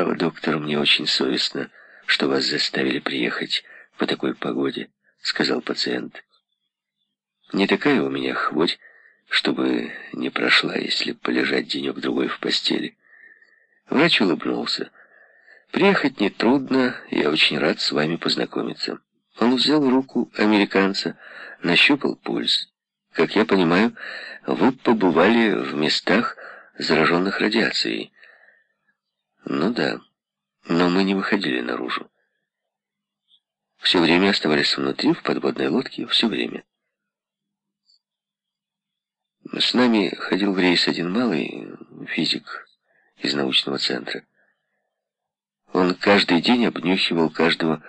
«Право, доктор, мне очень совестно, что вас заставили приехать по такой погоде», — сказал пациент. «Не такая у меня хворь, чтобы не прошла, если полежать денек-другой в постели». Врач улыбнулся. «Приехать нетрудно, я очень рад с вами познакомиться». Он взял руку американца, нащупал пульс. «Как я понимаю, вы побывали в местах, зараженных радиацией». «Ну да, но мы не выходили наружу. Все время оставались внутри, в подводной лодке, все время». С нами ходил в рейс один малый физик из научного центра. Он каждый день обнюхивал каждого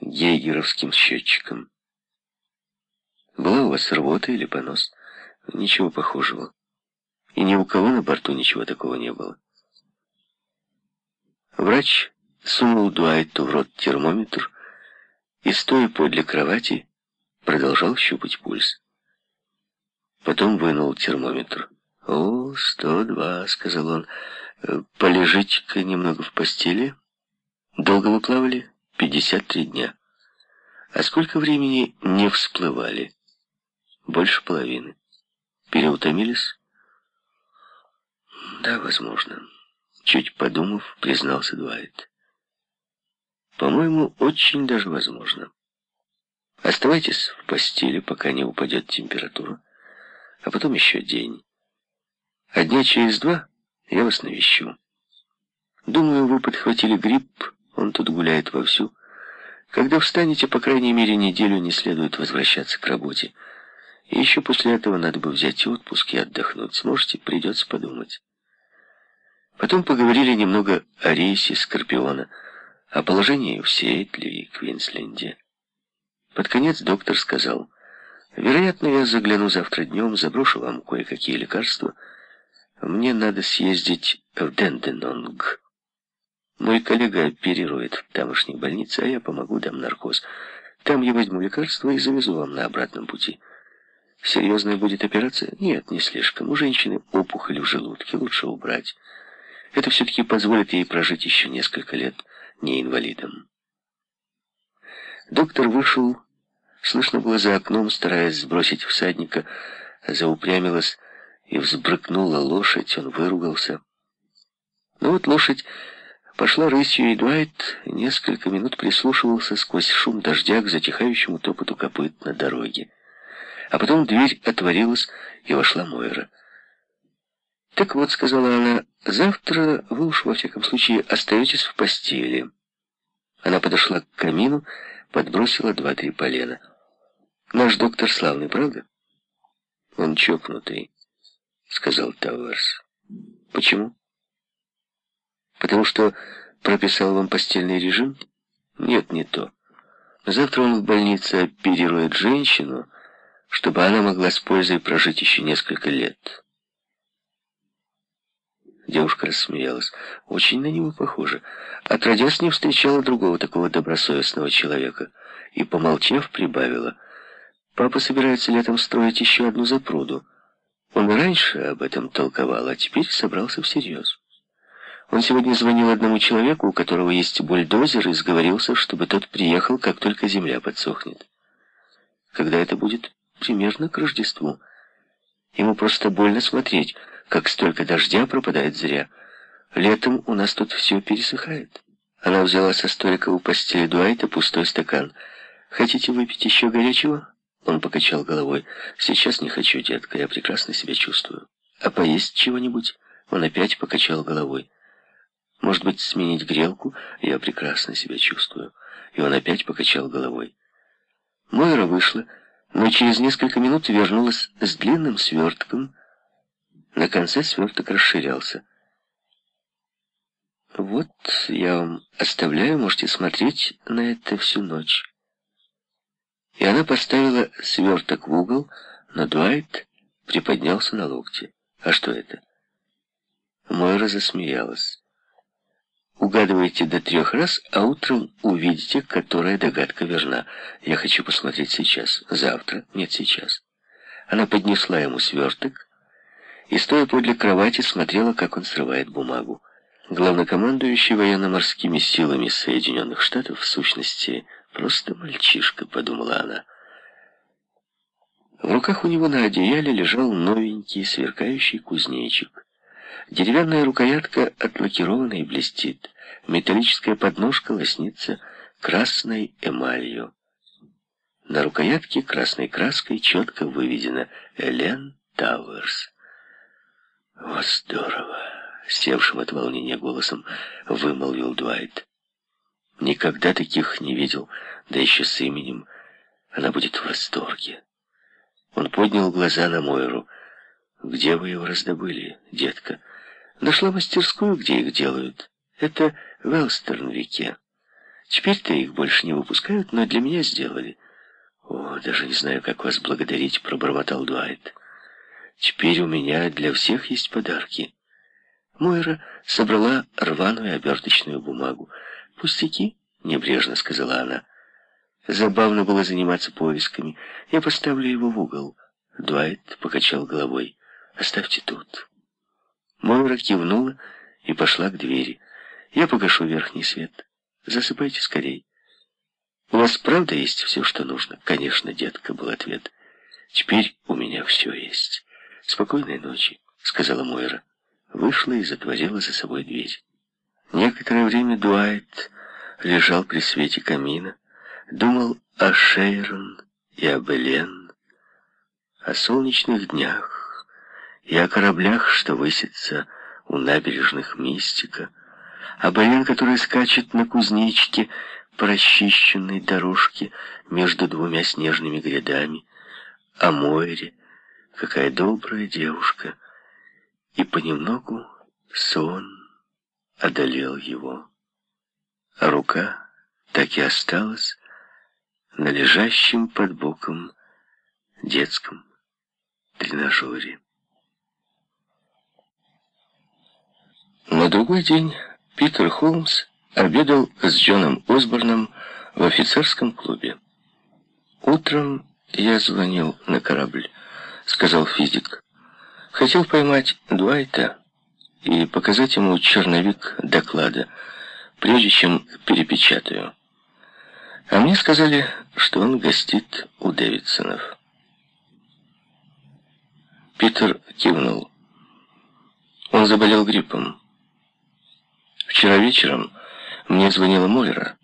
гейгеровским счетчиком. Была у вас рвота или понос? Ничего похожего. И ни у кого на борту ничего такого не было. Врач сунул Дуайту в рот термометр и, стоя подле кровати, продолжал щупать пульс. Потом вынул термометр. «О, сто два», — сказал он. «Полежите-ка немного в постели». «Долго вы плавали?» «Пятьдесят три дня». «А сколько времени не всплывали?» «Больше половины». «Переутомились?» «Да, возможно». Чуть подумав, признался Дуайт. «По-моему, очень даже возможно. Оставайтесь в постели, пока не упадет температура, а потом еще день. А дня через два я вас навещу. Думаю, вы подхватили грипп, он тут гуляет вовсю. Когда встанете, по крайней мере, неделю не следует возвращаться к работе. И еще после этого надо бы взять отпуск и отдохнуть. Сможете, придется подумать. Потом поговорили немного о рейсе Скорпиона, о положении в Сиэтле и Квинсленде. Под конец доктор сказал, «Вероятно, я загляну завтра днем, заброшу вам кое-какие лекарства. Мне надо съездить в Денденонг. Мой коллега оперирует в тамошней больнице, а я помогу, дам наркоз. Там я возьму лекарства и завезу вам на обратном пути». Серьезная будет операция? Нет, не слишком. У женщины опухоль в желудке, лучше убрать. Это все-таки позволит ей прожить еще несколько лет не инвалидом. Доктор вышел, слышно было за окном, стараясь сбросить всадника, заупрямилась и взбрыкнула лошадь, он выругался. Но вот лошадь пошла рысью, и Дуайт несколько минут прислушивался сквозь шум дождя к затихающему топоту копыт на дороге. А потом дверь отворилась, и вошла Мойра. «Так вот», — сказала она, — «завтра вы уж, во всяком случае, остаетесь в постели». Она подошла к камину, подбросила два-три полена. «Наш доктор славный, правда?» «Он чокнутый», — сказал Тауэрс. «Почему?» «Потому что прописал вам постельный режим?» «Нет, не то. Завтра он в больнице оперирует женщину, чтобы она могла с пользой прожить еще несколько лет». Девушка рассмеялась. Очень на него похоже. Отродясь не встречала другого такого добросовестного человека. И, помолчав, прибавила. Папа собирается летом строить еще одну запруду. Он раньше об этом толковал, а теперь собрался всерьез. Он сегодня звонил одному человеку, у которого есть бульдозер, и сговорился, чтобы тот приехал, как только земля подсохнет. Когда это будет? Примерно к Рождеству. Ему просто больно смотреть, как столько дождя пропадает зря. Летом у нас тут все пересыхает. Она взяла со столика у постели Дуайта пустой стакан. «Хотите выпить еще горячего?» Он покачал головой. «Сейчас не хочу, детка, я прекрасно себя чувствую». «А поесть чего-нибудь?» Он опять покачал головой. «Может быть, сменить грелку?» «Я прекрасно себя чувствую». И он опять покачал головой. Мойра вышла, но через несколько минут вернулась с длинным свертком, на конце сверток расширялся. «Вот я вам оставляю, можете смотреть на это всю ночь». И она поставила сверток в угол, но Дуайт приподнялся на локте. «А что это?» Мойра засмеялась. «Угадываете до трех раз, а утром увидите, которая догадка верна. Я хочу посмотреть сейчас. Завтра? Нет, сейчас». Она поднесла ему сверток, и, стоя подле кровати, смотрела, как он срывает бумагу. Главнокомандующий военно-морскими силами Соединенных Штатов в сущности просто мальчишка, подумала она. В руках у него на одеяле лежал новенький сверкающий кузнечик. Деревянная рукоятка отлакирована и блестит. Металлическая подножка лоснится красной эмалью. На рукоятке красной краской четко выведено «Элен Тауэрс». «Вот здорово!» — севшим от волнения голосом вымолвил Дуайт. «Никогда таких не видел, да еще с именем. Она будет в восторге». Он поднял глаза на Мойру. «Где вы его раздобыли, детка?» «Нашла мастерскую, где их делают. Это в Элстернвике. Теперь-то их больше не выпускают, но для меня сделали». «О, даже не знаю, как вас благодарить», — пробормотал Дуайт. «Теперь у меня для всех есть подарки». Мойра собрала рваную оберточную бумагу. «Пустяки», — небрежно сказала она. Забавно было заниматься поисками. Я поставлю его в угол. Дуайт покачал головой. «Оставьте тут». Мойра кивнула и пошла к двери. «Я погашу верхний свет. Засыпайте скорей». «У вас правда есть все, что нужно?» «Конечно, детка», — был ответ. «Теперь у меня все есть. Спокойной ночи», — сказала Мойра. Вышла и затворила за собой дверь. Некоторое время Дуайт лежал при свете камина, думал о Шейрон и об Элен, о солнечных днях и о кораблях, что высятся у набережных Мистика, об Элен, которая скачет на кузнечке, по расчищенной дорожке между двумя снежными грядами, о море, какая добрая девушка, и понемногу сон одолел его. А рука так и осталась на лежащем под боком детском тренажере. На другой день Питер Холмс обедал с Джоном Осборном в офицерском клубе. «Утром я звонил на корабль», — сказал физик. «Хотел поймать Дуайта и показать ему черновик доклада, прежде чем перепечатаю. А мне сказали, что он гостит у Дэвидсонов». Питер кивнул. Он заболел гриппом. Вчера вечером мне звонила Мойра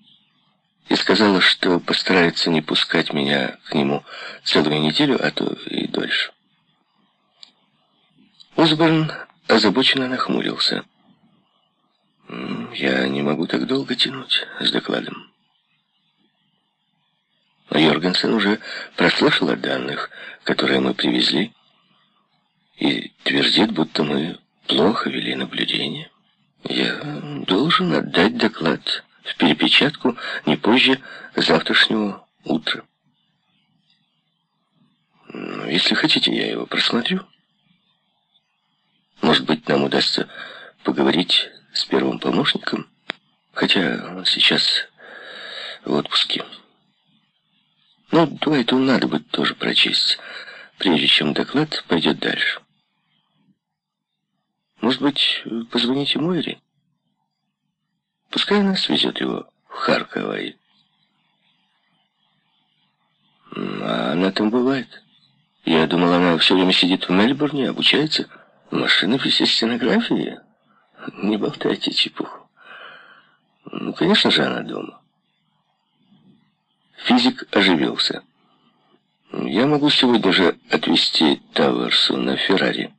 и сказала, что постарается не пускать меня к нему целую неделю, а то и дольше. Осборн озабоченно нахмурился. «Я не могу так долго тянуть с докладом». Йоргенсен уже прослышал о данных, которые мы привезли, и твердит, будто мы плохо вели наблюдение. Я должен отдать доклад в перепечатку не позже завтрашнего утра. Но если хотите, я его просмотрю. Может быть, нам удастся поговорить с первым помощником, хотя он сейчас в отпуске. Но Дуайту надо будет тоже прочесть, прежде чем доклад пойдет дальше. Может быть, позвоните Мойре? Пускай она свезет его в Харковой. А она там бывает. Я думал, она все время сидит в Мельбурне, обучается. Машинописи стенографии? Не болтайте чепуху. Ну, конечно же, она дома. Физик оживился. Я могу сегодня же отвезти Тауэрсу на Феррари.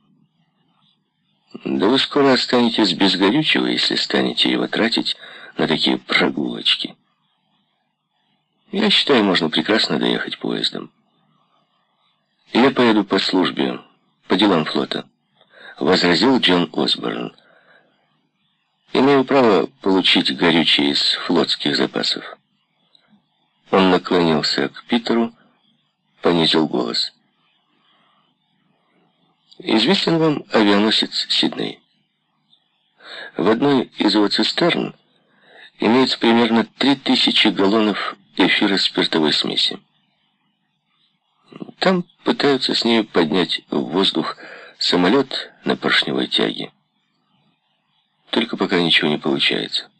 Да вы скоро останетесь без горючего, если станете его тратить на такие прогулочки. Я считаю, можно прекрасно доехать поездом. Я поеду по службе, по делам флота, возразил Джон Осборн. Имею право получить горючее из флотских запасов. Он наклонился к Питеру, понизил голос. Известен вам авианосец Сидней? В одной из его цистерн имеется примерно 3000 галлонов эфира спиртовой смеси. Там пытаются с ней поднять в воздух самолет на поршневой тяге. Только пока ничего не получается.